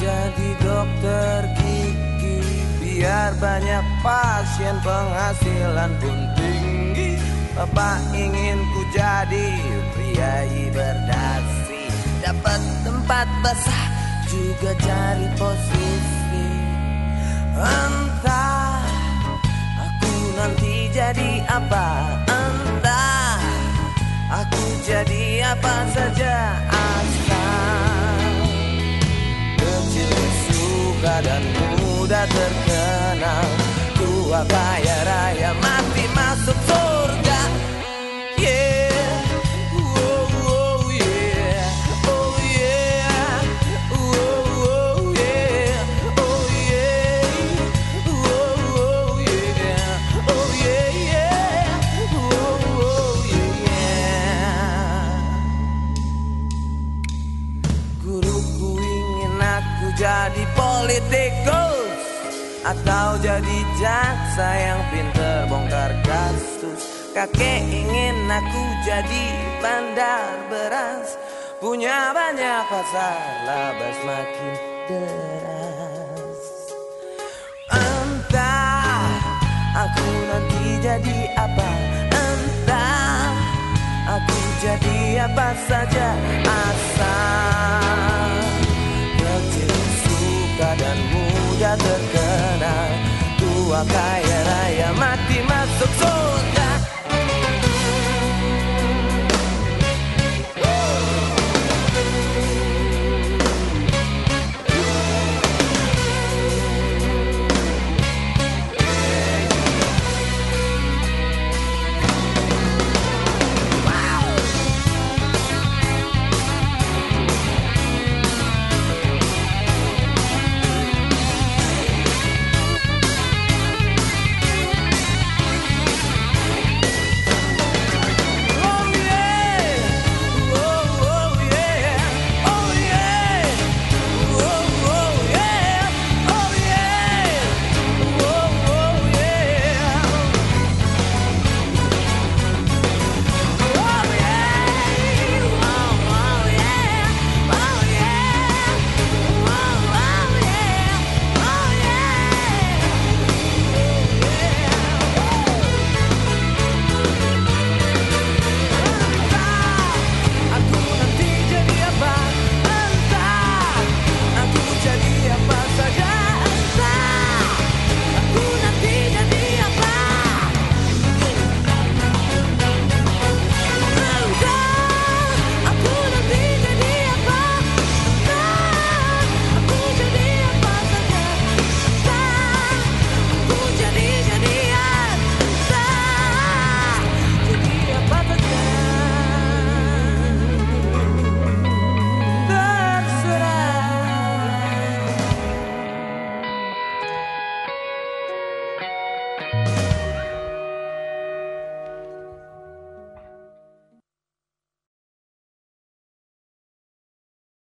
jadi dokter gigi. Biar banyak pasien penghasilan pun tinggi. Bapak ingin ku jadi priai berdasi. Dapat tempat basah juga cari posisi. Entah aku nanti jadi apa Entah aku jadi apa saja dan mudah terkenal. Tua kaya raya mati masuk surga. Yeah. Oh, oh, yeah. Oh, yeah. Oh, oh, yeah. Oh, yeah. Oh, oh, yeah. Oh, yeah, yeah. Oh, oh, yeah. Aku jadi politikus Atau jadi jaksa yang pinter bongkar kasus. Kakek ingin aku jadi bandar beras Punya banyak pasar laba semakin deras. Entah aku nanti jadi apa Entah aku jadi apa saja 开。